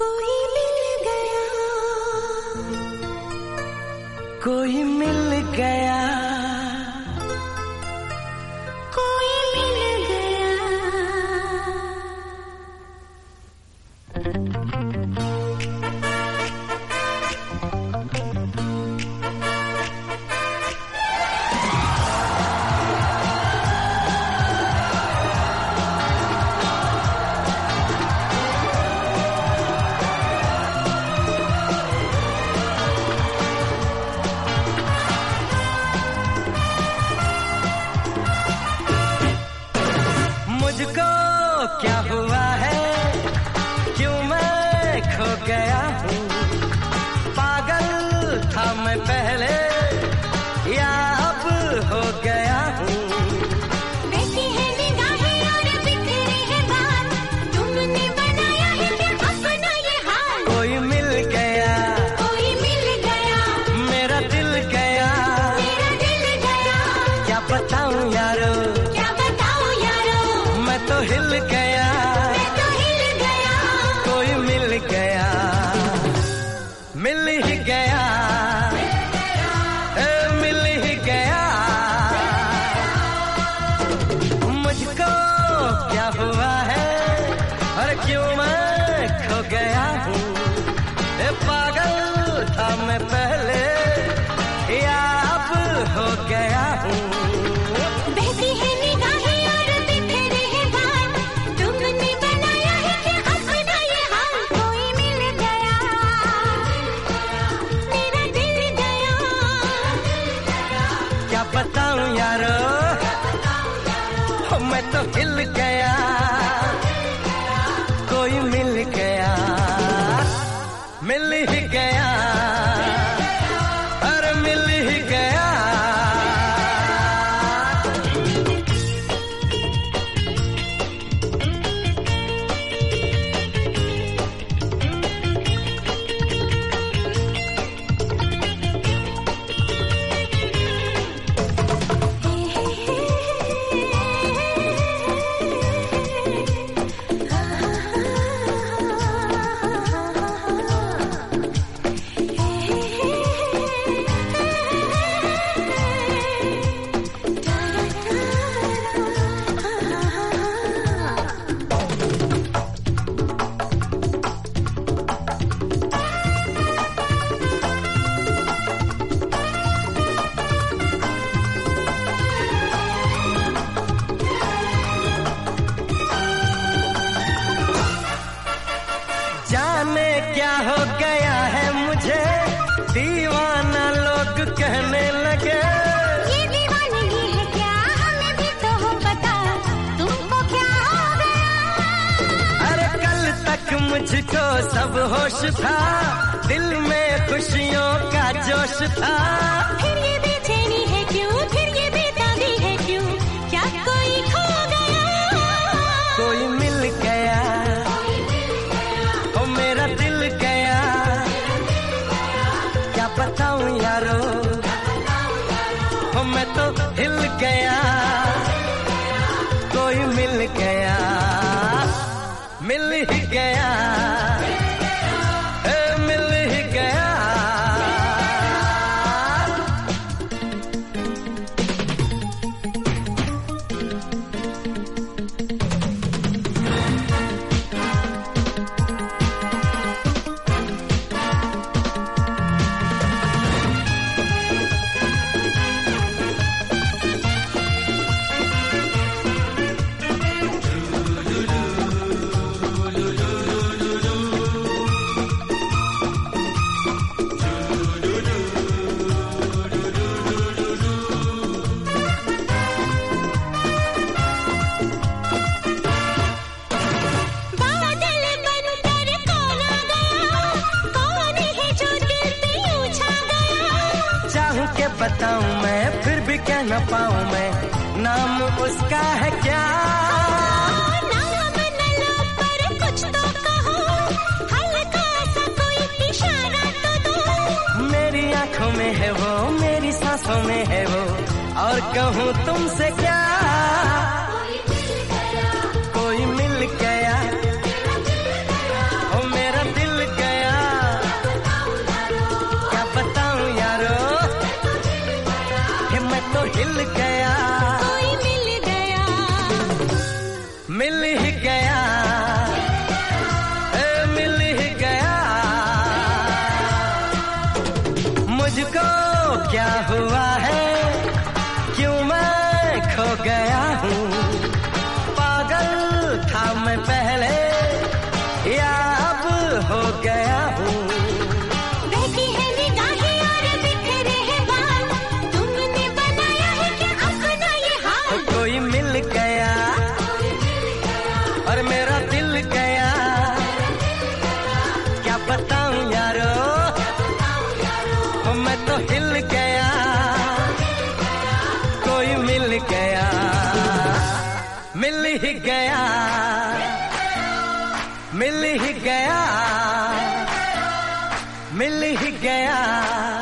कोई मिल गया। कोई मिल गया। कोई मिल गया। को क्या हुआ है? क्यों मैं खो गया हूँ? The. दीवाना लोग कहने लगे। ये दीवानगी है क्या? हमें भी तो हो तुमको क्या हो गया? अरे कल तक मुझको सब होश था। दिल में खुशियों का जोश था। tocó. के बताऊँ मैं फिर भी क्या ना पाऊँ मैं। नाम उसका है क्या? आँखों में है वो मेरी सांसों में है वो और कहूँ तुमसे क्या? मुझको क्या हुआ है? क्यों मैं खो गया हूँ? पागल था मैं पहले या अब हो गया हूँ? कोई मिल गया और मेरा दिल गया। क्या पता मिल ही गया मिल ही गया।